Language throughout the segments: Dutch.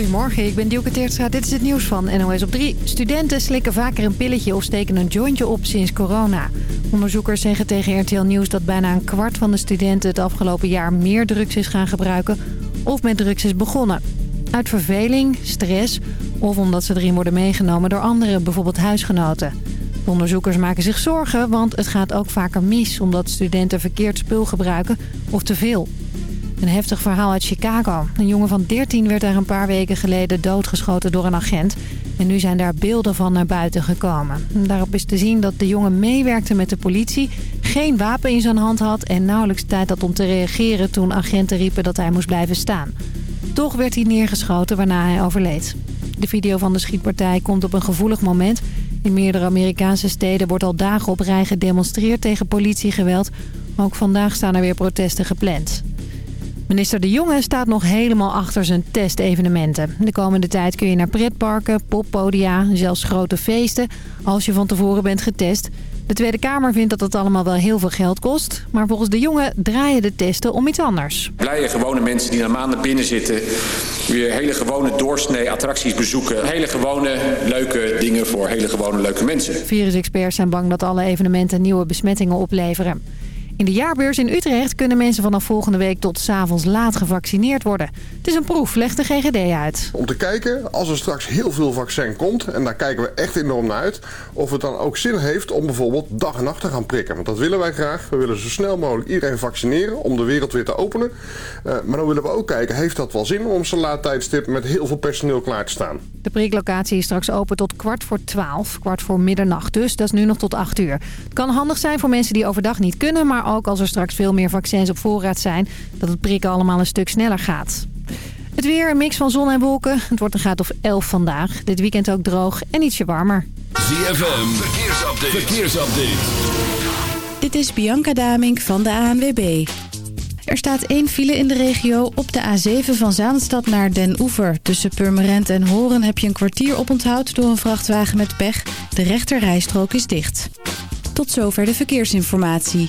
Goedemorgen, ik ben Dielke Teertstra. Dit is het nieuws van NOS op 3. Studenten slikken vaker een pilletje of steken een jointje op sinds corona. Onderzoekers zeggen tegen RTL Nieuws dat bijna een kwart van de studenten... het afgelopen jaar meer drugs is gaan gebruiken of met drugs is begonnen. Uit verveling, stress of omdat ze erin worden meegenomen door anderen, bijvoorbeeld huisgenoten. De onderzoekers maken zich zorgen, want het gaat ook vaker mis... omdat studenten verkeerd spul gebruiken of te veel. Een heftig verhaal uit Chicago. Een jongen van 13 werd daar een paar weken geleden doodgeschoten door een agent. En nu zijn daar beelden van naar buiten gekomen. Daarop is te zien dat de jongen meewerkte met de politie... geen wapen in zijn hand had en nauwelijks tijd had om te reageren... toen agenten riepen dat hij moest blijven staan. Toch werd hij neergeschoten waarna hij overleed. De video van de schietpartij komt op een gevoelig moment. In meerdere Amerikaanse steden wordt al dagen op rij gedemonstreerd tegen politiegeweld. Ook vandaag staan er weer protesten gepland. Minister De Jonge staat nog helemaal achter zijn testevenementen. De komende tijd kun je naar pretparken, poppodia, zelfs grote feesten... als je van tevoren bent getest. De Tweede Kamer vindt dat het allemaal wel heel veel geld kost. Maar volgens De Jonge draaien de testen om iets anders. Blije gewone mensen die na maanden binnen zitten... weer hele gewone doorsnee attracties bezoeken. Hele gewone leuke dingen voor hele gewone leuke mensen. Virusexperts zijn bang dat alle evenementen nieuwe besmettingen opleveren. In de jaarbeurs in Utrecht kunnen mensen vanaf volgende week tot 's avonds laat gevaccineerd worden. Het is een proef, legt de GGD uit. Om te kijken, als er straks heel veel vaccin komt, en daar kijken we echt enorm naar uit, of het dan ook zin heeft om bijvoorbeeld dag en nacht te gaan prikken. Want dat willen wij graag. We willen zo snel mogelijk iedereen vaccineren om de wereld weer te openen. Uh, maar dan willen we ook kijken, heeft dat wel zin om zo'n laat tijdstip met heel veel personeel klaar te staan? De priklocatie is straks open tot kwart voor twaalf, kwart voor middernacht dus. Dat is nu nog tot acht uur. Het kan handig zijn voor mensen die overdag niet kunnen, maar ook als er straks veel meer vaccins op voorraad zijn... dat het prikken allemaal een stuk sneller gaat. Het weer, een mix van zon en wolken. Het wordt een graad of 11 vandaag. Dit weekend ook droog en ietsje warmer. ZFM, verkeersupdate. verkeersupdate. Dit is Bianca Damink van de ANWB. Er staat één file in de regio op de A7 van Zaanstad naar Den Oever. Tussen Purmerend en Horen heb je een kwartier oponthoud door een vrachtwagen met pech. De rechterrijstrook is dicht. Tot zover de verkeersinformatie.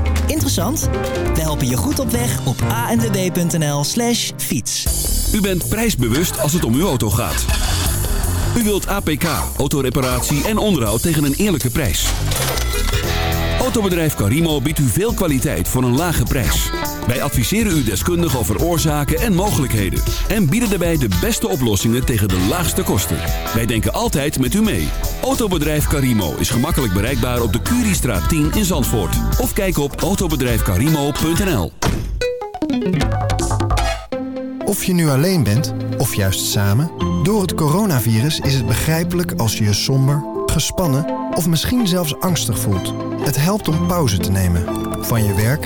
Interessant? We helpen je goed op weg op anwb.nl slash fiets. U bent prijsbewust als het om uw auto gaat. U wilt APK, autoreparatie en onderhoud tegen een eerlijke prijs. Autobedrijf Carimo biedt u veel kwaliteit voor een lage prijs. Wij adviseren u deskundig over oorzaken en mogelijkheden. En bieden daarbij de beste oplossingen tegen de laagste kosten. Wij denken altijd met u mee. Autobedrijf Carimo is gemakkelijk bereikbaar op de Curiestraat 10 in Zandvoort. Of kijk op autobedrijfcarimo.nl Of je nu alleen bent, of juist samen... door het coronavirus is het begrijpelijk als je je somber, gespannen... of misschien zelfs angstig voelt. Het helpt om pauze te nemen. Van je werk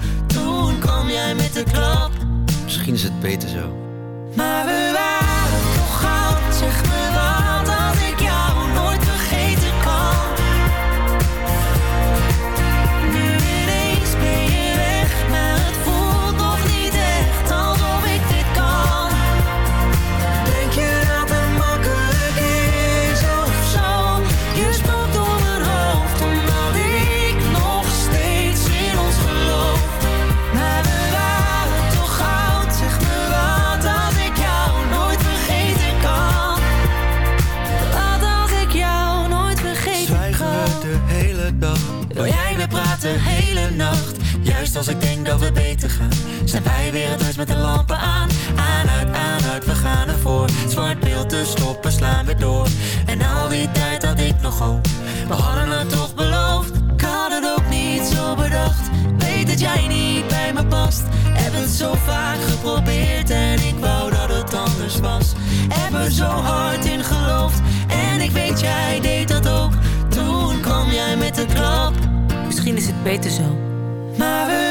Misschien is het beter zo. Maar we als ik denk dat we beter gaan, zijn wij weer het huis met de lampen aan. Aan, uit, aan, uit, we gaan ervoor. Zwart beeld te stoppen, slaan we door. En al die tijd had ik nog hoop. We hadden het toch beloofd. Ik had het ook niet zo bedacht. Weet dat jij niet bij me past. Heb het zo vaak geprobeerd en ik wou dat het anders was. Heb er zo hard in geloofd en ik weet jij deed dat ook. Toen kwam jij met de klap. Misschien is het beter zo. Maar we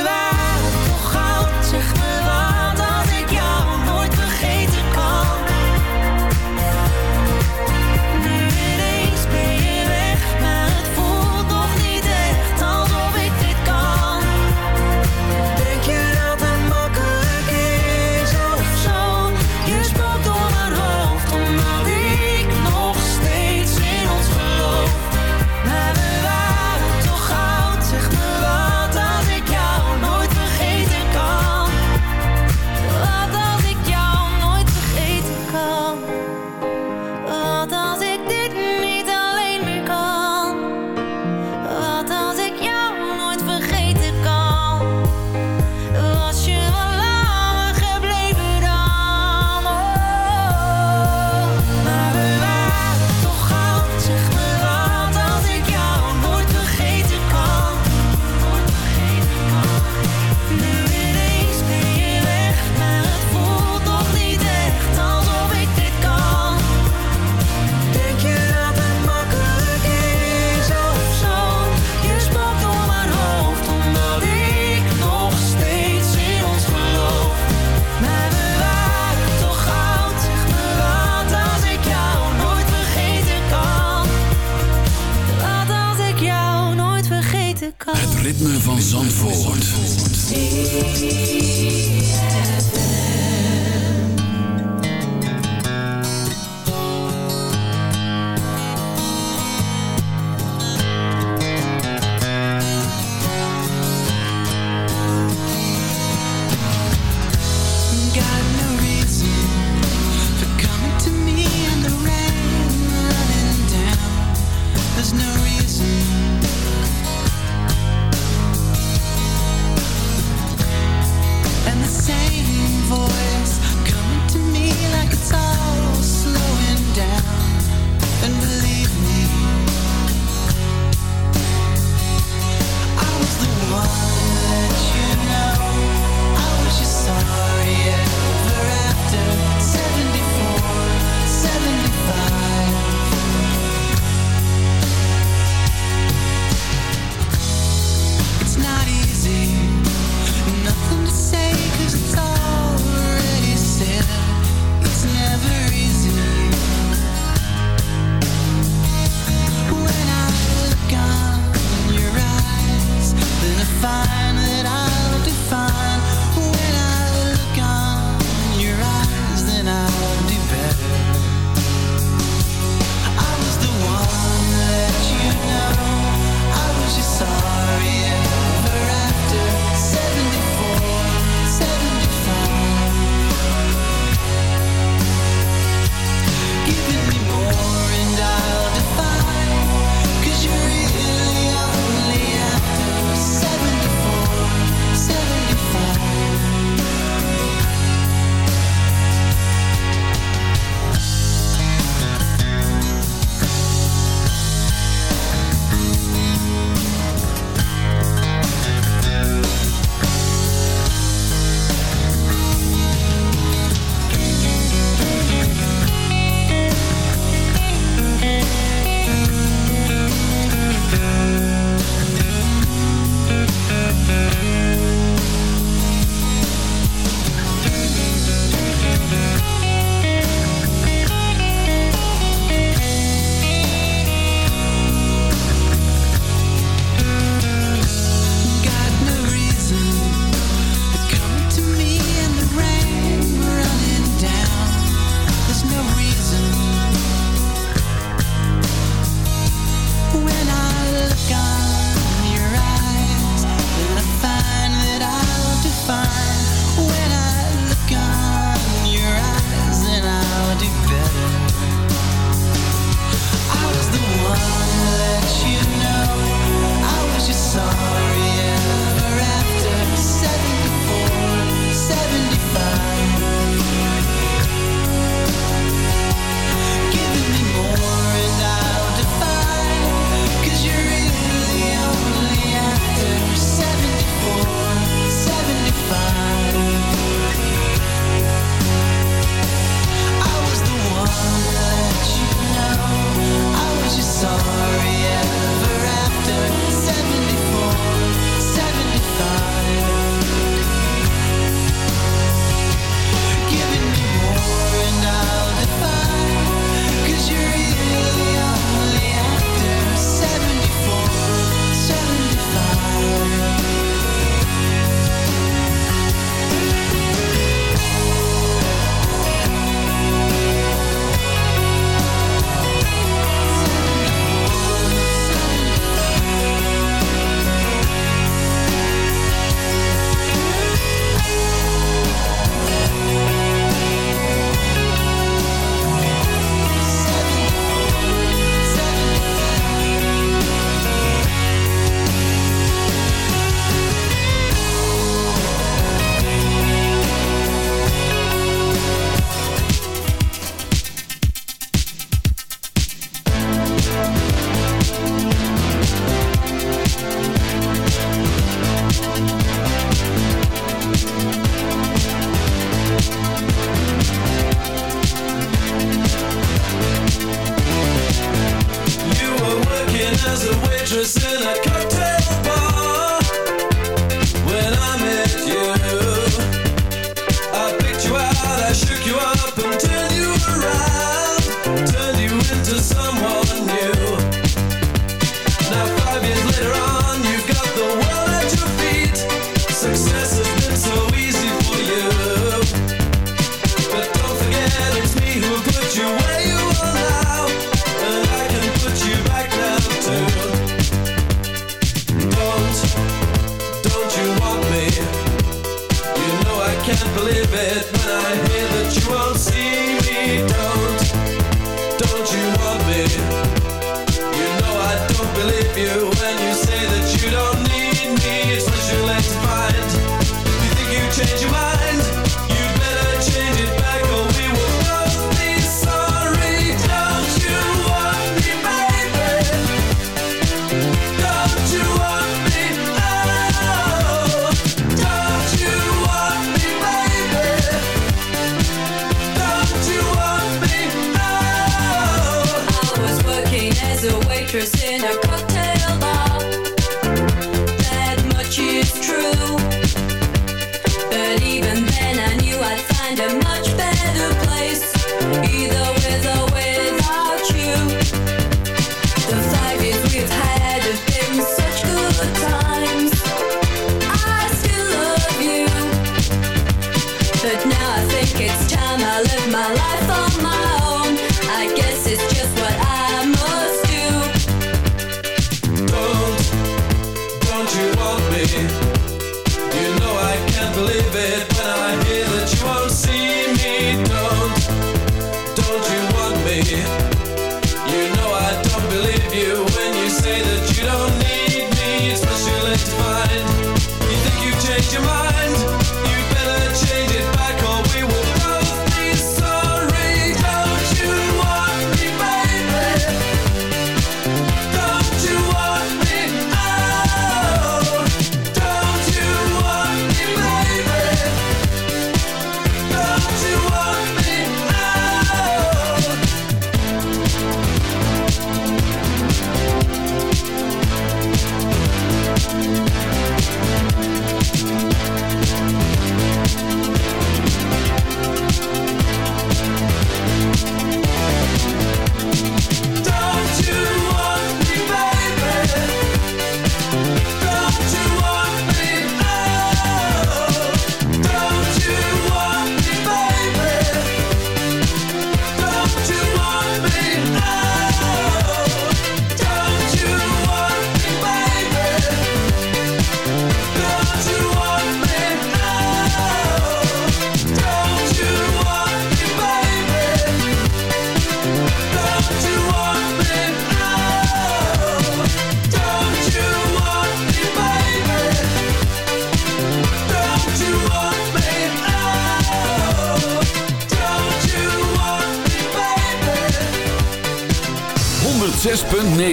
Thank you.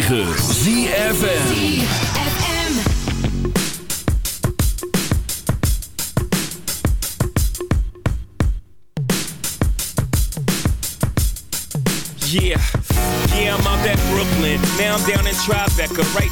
9.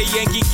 Yankee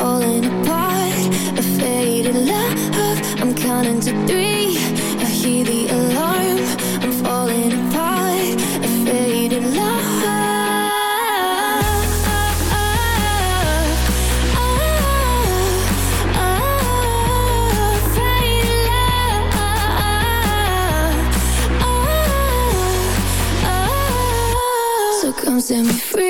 Falling apart. A faded love. I'm counting to three. I hear the alarm. I'm falling apart. A faded love. Set me free.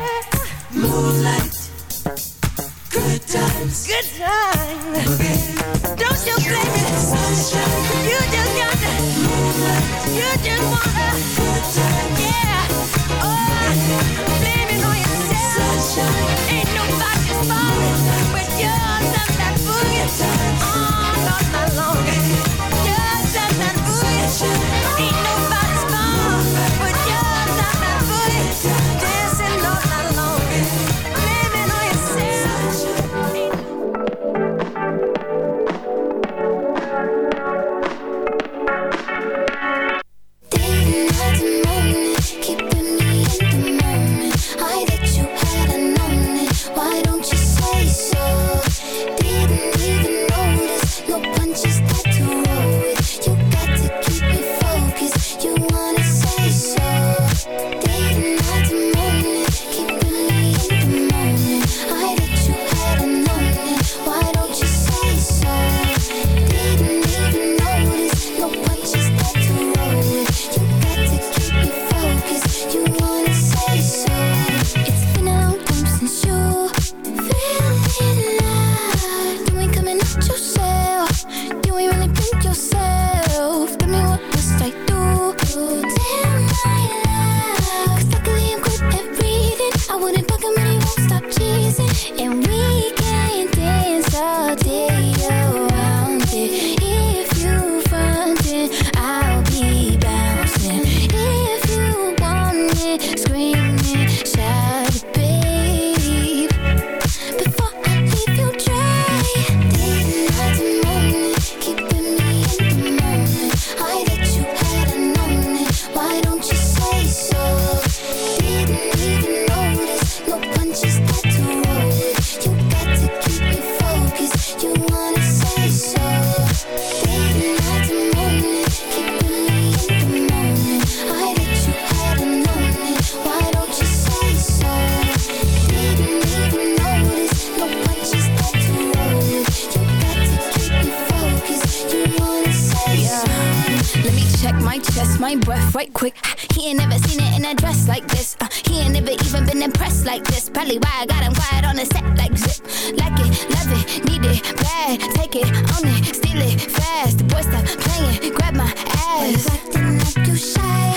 it, take it, own it, steal it fast. The boy stop playing, grab my ass. Acting like you shy?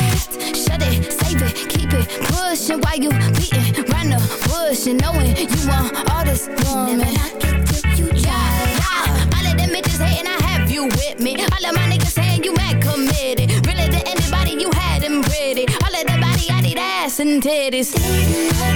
Shut it, save it, keep it pushing. Why you beating around the bush and knowing you want all this woman? Never knock it till you try. All of them bitches hating, I have you with me. All of my niggas saying you mad committed. Really to anybody you had them pretty. All of that body, I ass and titties.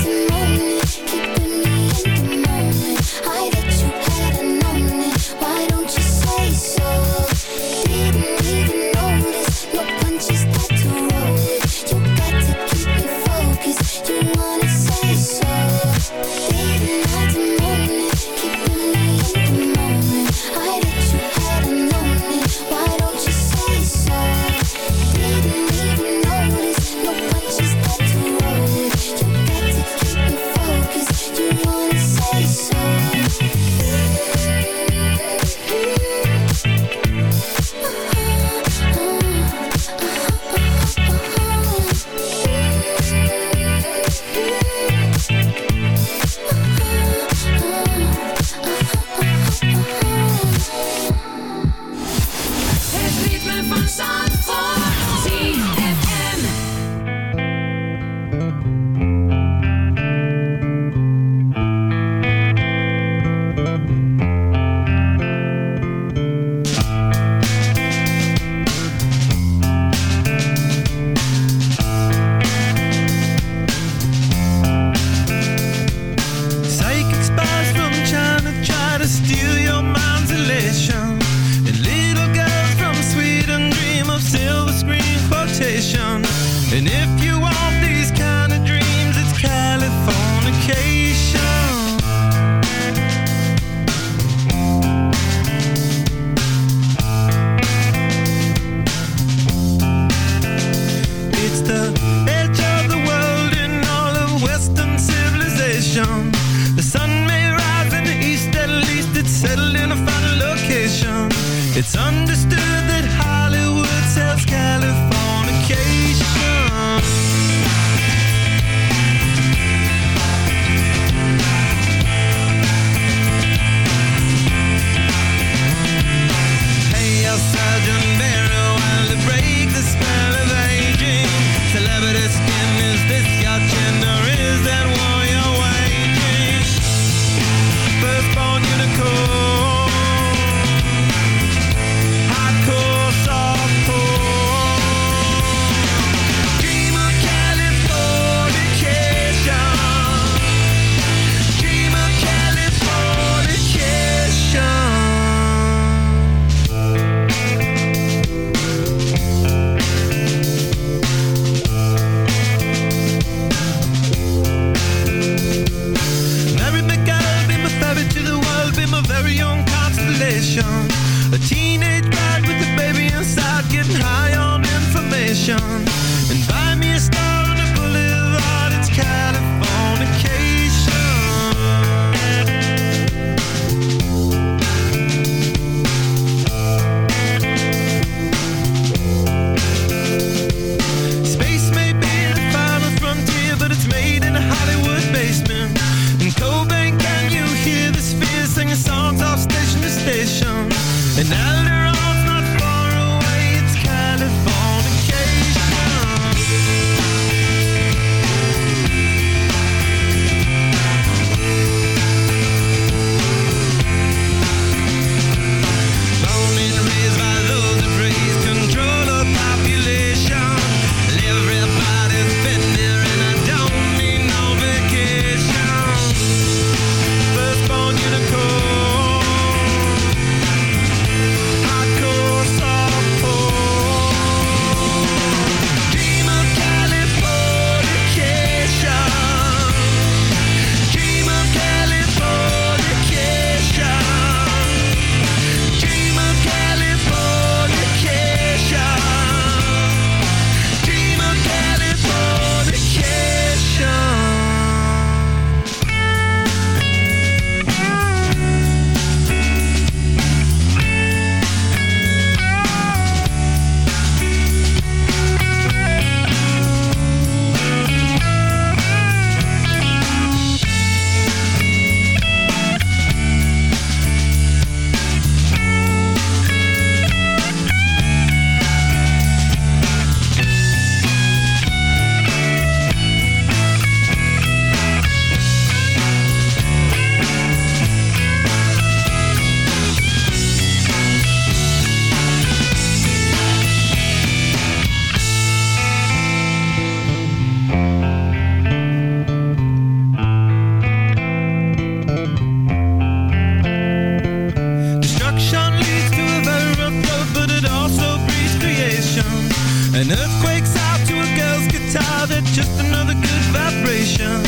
And if you An earthquake's out to a girl's guitar. They're just another good vibration.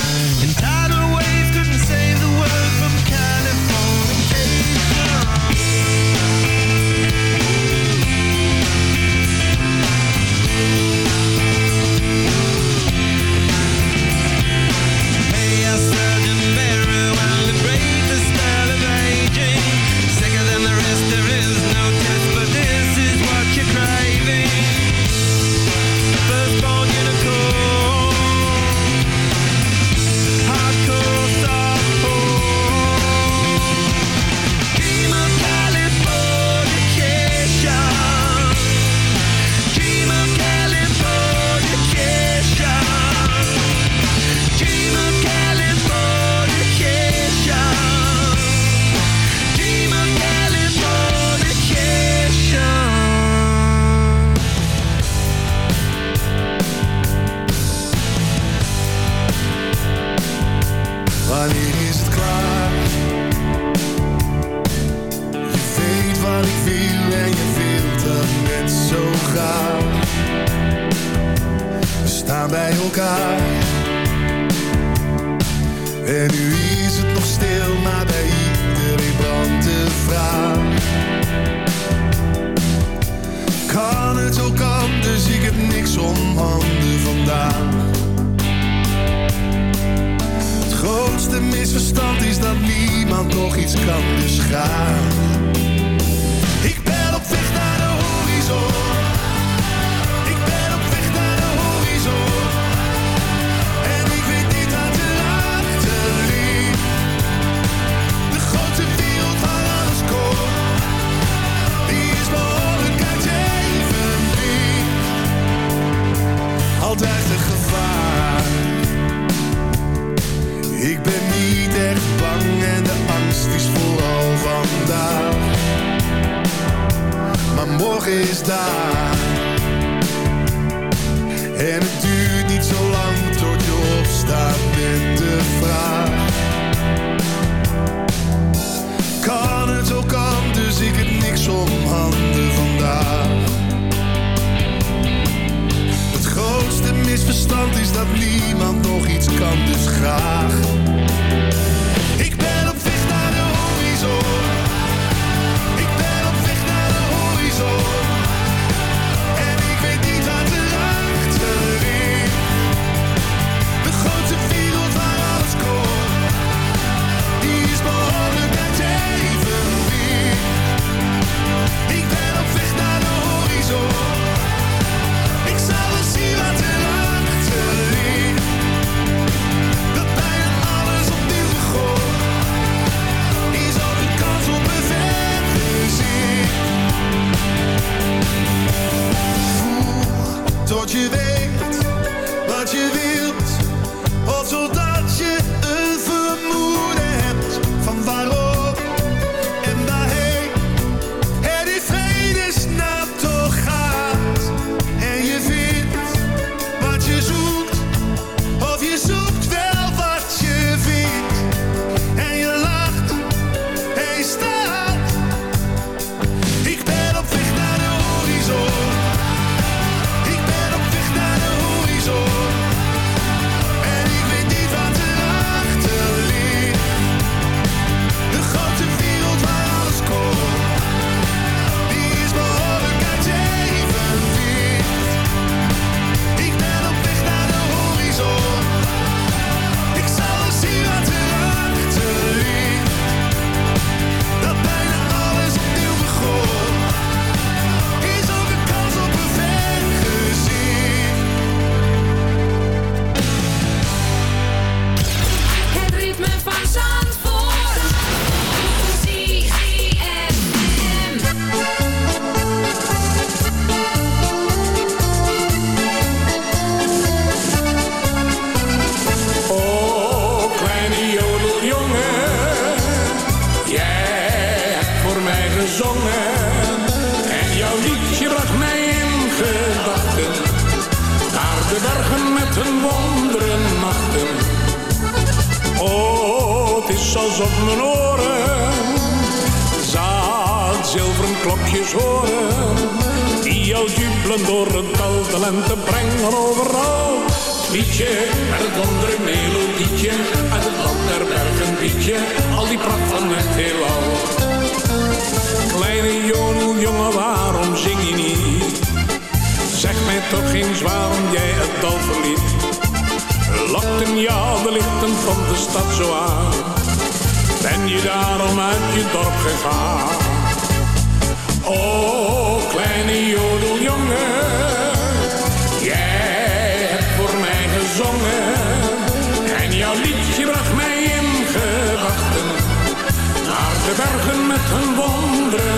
Een wonderen.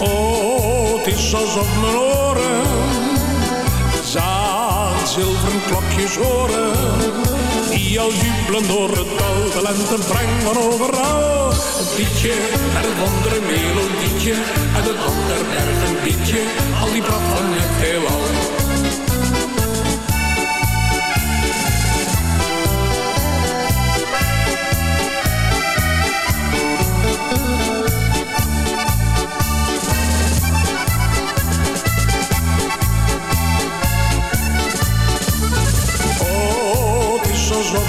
Oh, het is alsof mijn oren zaan zilveren klokjes horen. Die al jubelen door het dal, de lente brengt van overal. Een liedje en een andere melodietje, en een ander berg een liedje, al die brand van het heelal.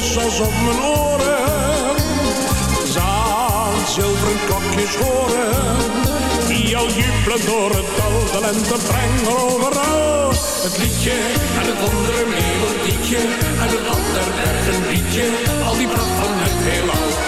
Is alsof mijn oren zaan zilveren klokjes horen. Die al jubelen door het dal, de lente brengen overal. Het liedje en het andere melodietje en het ander erg een liedje. Al die pracht van het heelal.